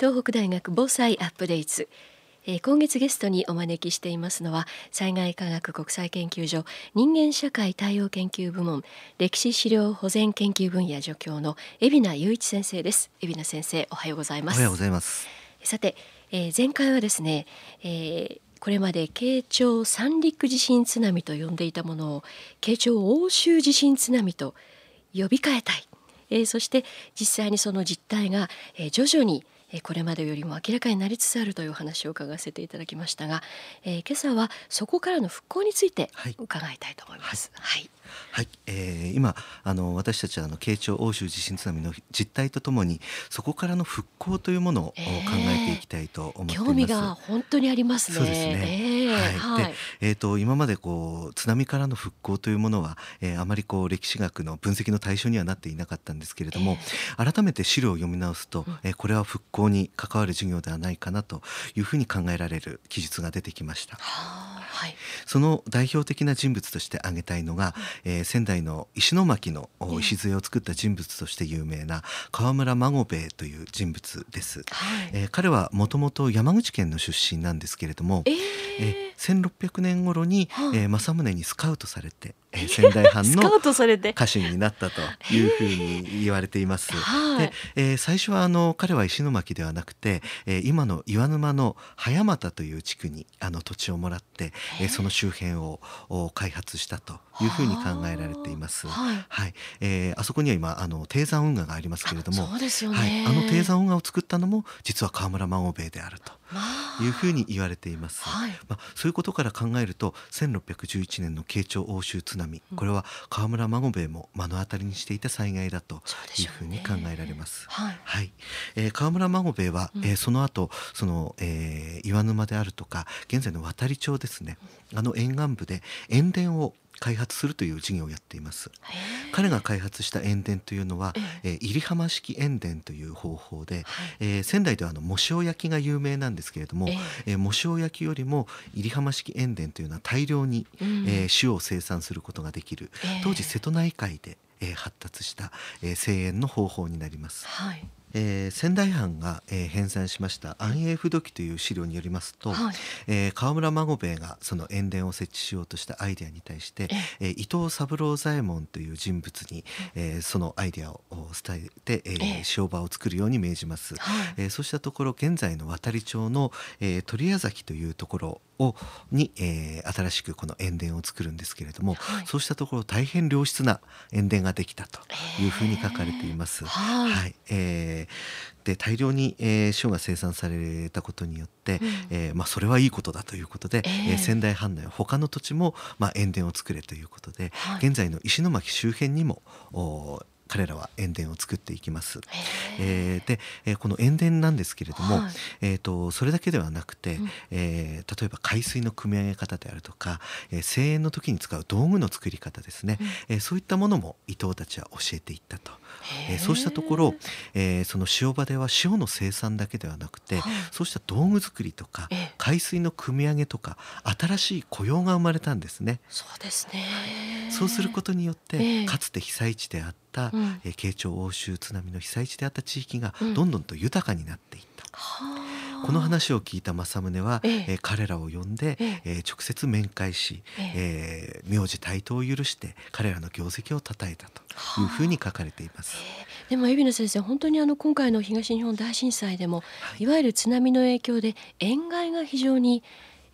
東北大学防災アップデート。えー、今月ゲストにお招きしていますのは災害科学国際研究所人間社会対応研究部門歴史資料保全研究分野助教の海老名雄一先生です。海老名先生おはようございます。おはようございます。さて、えー、前回はですね、えーこれまで慶長三陸地震津波と呼んでいたものを慶長欧州地震津波と呼び換えたい、えー、そして実際にその実態が、えー、徐々にこれまでよりも明らかになりつつあるという話を伺わせていただきましたが、えー、今朝はそこからの復興について伺いたいと思います。はい、はいはい、えー、今あの私たちはあの慶長欧州地震津波の実態とともにそこからの復興というものを考えていきたいと思っています。興味が本当にありますね。そうですね。えー、はい。で、えっ、ー、と今までこう津波からの復興というものは、えー、あまりこう歴史学の分析の対象にはなっていなかったんですけれども、えー、改めて資料を読み直すと、うん、えー、これは復興に関わる授業ではないかなというふうに考えられる記述が出てきました。はい、その代表的な人物として挙げたいのが、えー、仙台の石巻の礎を作った人物として有名な河村孫兵衛という人物です。はい、えー、彼はもともと山口県の出身なんですけれども、えー、えー、1600年頃に、はえー、政宗にスカウトされて、えー、仙台藩の家臣になったというふうに言われています。で、えー、最初はあの彼は石巻ではなくて、えー、今の岩沼の早俣という地区にあの土地をもらって、えー、その周辺を開発したというふうに考えられています。はい、はい、えー、あそこには今あの低山運河がありますけれども、そうですよね、はい、あの低山運河を作ったのも実は河村孫兵衛であると。いうふうに言われています、はい、まあ、そういうことから考えると1611年の慶長欧州津波、これは河村孫兵衛も目の当たりにしていた災害だというふうに考えられます。はい、はい、えー、河村孫兵衛は、うん、えー、その後その、えー、岩沼であるとか現在の渡町ですね、あの沿岸部で塩田を開発するという事業をやっています。彼が開発した塩田というのは、えー、入浜式塩田という方法で、はい、えー、仙台ではあの藻塩焼きが有名なんですけれども、えー、藻塩焼きよりも入浜式塩田というのは大量に、うん、えー、塩を生産することができる、当時瀬戸内海で、えー、発達した、えー、製塩の方法になります。はいえー、仙台藩が、えー、編纂しました「安永不土記」という資料によりますと、はい、えー、河村孫兵衛がその塩田を設置しようとしたアイデアに対して、えー、伊藤三郎左衛門という人物に、えー、そのアイデアを伝えて、えー、塩場を作るように命じます、はい、えー、そうしたところ現在の渡町の、えー、鳥屋崎というところをに、えー、新しくこの塩田を作るんですけれども、はい、そうしたところ大変良質な塩田ができたというふうに書かれています。はい、はい、えー、で大量に、えー、塩が生産されたことによって、うん、えー、まあ、それはいいことだということで、えー、仙台藩内他の土地も、まあ、塩田を作れということで、はい、現在の石巻周辺にもお彼らは塩田を作っていきます。えー、で、えー、この塩田なんですけれども、はい、えーと、それだけではなくて、うん、えー、例えば海水の汲み上げ方であるとか、えー、製塩の時に使う道具の作り方ですね、うん、えー、そういったものも伊藤たちは教えていったと。えー、そうしたところ、えー、その塩場では塩の生産だけではなくて、はい、そうした道具作りとか海水の汲み上げとか新しい雇用が生まれたんですね。そうですね。そうすることによって、かつて被災地であった、うん、え慶長欧州津波の被災地であった地域がどんどんと豊かになっていった。うん、この話を聞いた政宗は、ええ。彼らを呼んで、ええ。直接面会し、ええ。名字対等を許して彼らの業績を称えたというふうに書かれています。でも海老名先生本当にあの今回の東日本大震災でも、はい、いわゆる津波の影響で塩害が非常に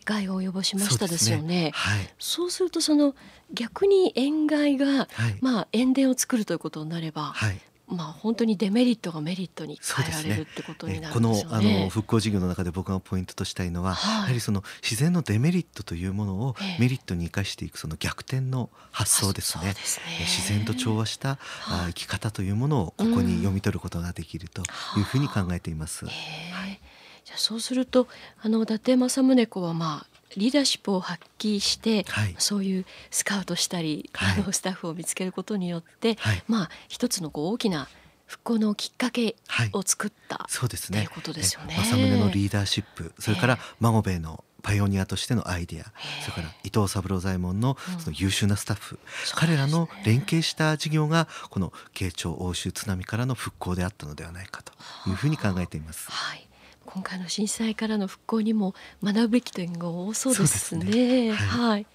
害を及ぼしましたですよね。そう、ね。はい、そうするとその逆に塩害が、はい、まあ塩田を作るということになれば、はい、まあ本当にデメリットがメリットに変えられるってことになるんですよね。このあの復興事業の中で僕がポイントとしたいのは、はい、やはりその自然のデメリットというものをメリットに生かしていくその逆転の発想ですね。すね。自然と調和した、はい、生き方というものをここに読み取ることができるというふうに考えています。はい、じゃあそうするとあの伊達政宗公はまあリーダーシップを発揮して、はい、そういうスカウトしたり、はい、あのスタッフを見つけることによって、はい、まあ一つのこう大きな復興のきっかけを作った、そうですね。ということですよね。政宗のリーダーシップ、それから孫兵衛のパイオニアとしてのアイデア、それから伊藤三郎左衛門のその優秀なスタッフ、うん、彼らの連携した事業がこの慶長欧州津波からの復興であったのではないかというふうに考えています。はい今回の震災からの復興にも学ぶべき点が多そうですね。すね。はい、はい、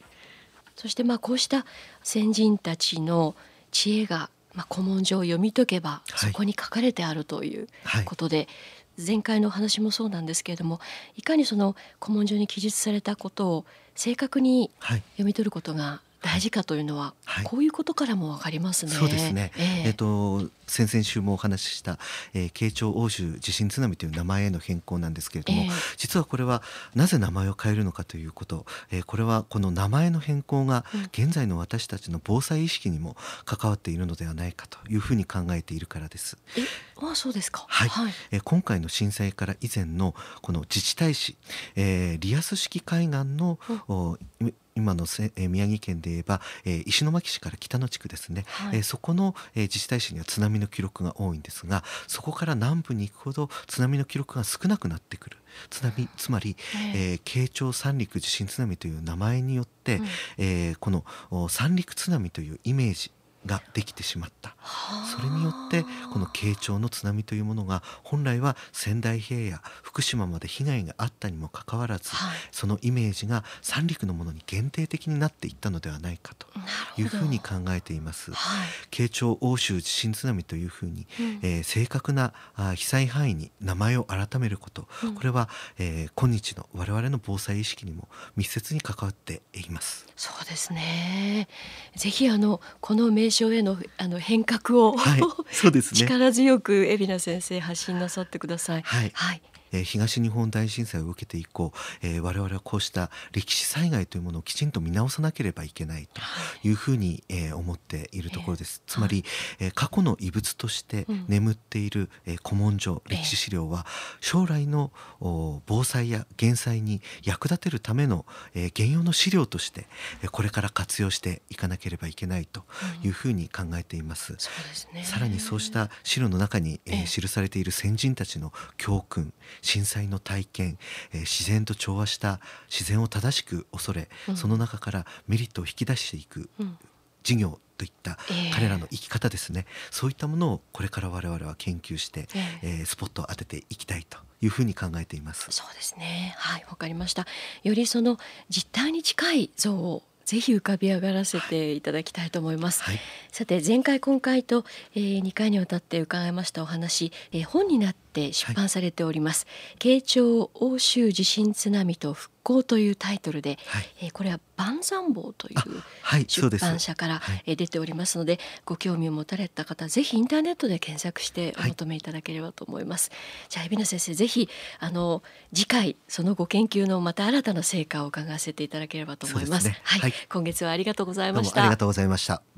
そしてまあこうした先人たちの知恵がまあ古文書を読み解けばそこに書かれてあるということで、はいはい、前回の話もそうなんですけれどもいかにその古文書に記述されたことを正確に読み取ることが大事かというのは、はい、こういうことからもわかりますね。そうですね。えー、えっと先々週もお話しした、えー、慶長欧州地震津波という名前への変更なんですけれども、えー、実はこれはなぜ名前を変えるのかということ、えー、これはこの名前の変更が現在の私たちの防災意識にも関わっているのではないかというふうに考えているからです。えあそうですか。はい。はい、えー、今回の震災から以前のこの自治体市、えー、リアス式海岸の、うん、今のせ、えー、宮城県で言えば、えー、石巻市から北の地区ですね、はい、えー、そこの、えー、自治体市には津波の記録が多いんですがそこから南部に行くほど津波の記録が少なくなってくる。津波つまり、えー、慶長三陸地震津波という名前によって、うん、えー、この三陸津波というイメージができてしまった。それによってこの慶長の津波というものが本来は仙台平野福島まで被害があったにもかかわらず、はい、そのイメージが三陸のものに限定的になっていったのではないかというふうに考えています。はい、慶長欧州地震津波というふうに、うん、えー、正確なあ被災範囲に名前を改めること、うん、これは、えー、今日の我々の防災意識にも密接に関わっています。そうですね。ぜひあのこの名称へのあの変革を、はい、そうですね。力強く海老名先生発信なさってください。はい。はいえ東日本大震災を受けて以降、えー、我々はこうした歴史災害というものをきちんと見直さなければいけないとい。うふうに、えー、思っているところです。つまり、えー、過去の遺物として眠っている、え古文書歴史資料は将来の防災や減災に役立てるための、えー、現用の資料として、えこれから活用していかなければいけないというふうに考えています。うんね、さらにそうした資料の中に、えー、記されている先人たちの教訓震災の体験、えー、自然と調和した自然を正しく恐れ、うん、その中からメリットを引き出していく、事業といった彼らの生き方ですね、えー、そういったものをこれから我々は研究して、えー、えー、スポットを当てていきたいというふうに考えています。そうですね。はいわかりました。よりその実態に近い像をぜひ浮かび上がらせていただきたいと思います、はい、さて前回今回と、えー、2回にわたって伺いましたお話、えー、本になって出版されております、はい、慶長欧州地震津波と復興というタイトルで、はい、えー、これは万山坊という出版社から、はい、え出ておりますのでご興味を持たれた方ぜひインターネットで検索してお求めいただければと思います、じゃあ海老名先生ぜひあの次回そのご研究のまた新たな成果を伺わせていただければと思います、ね、はい、今月はありがとうございました。ありがとうございました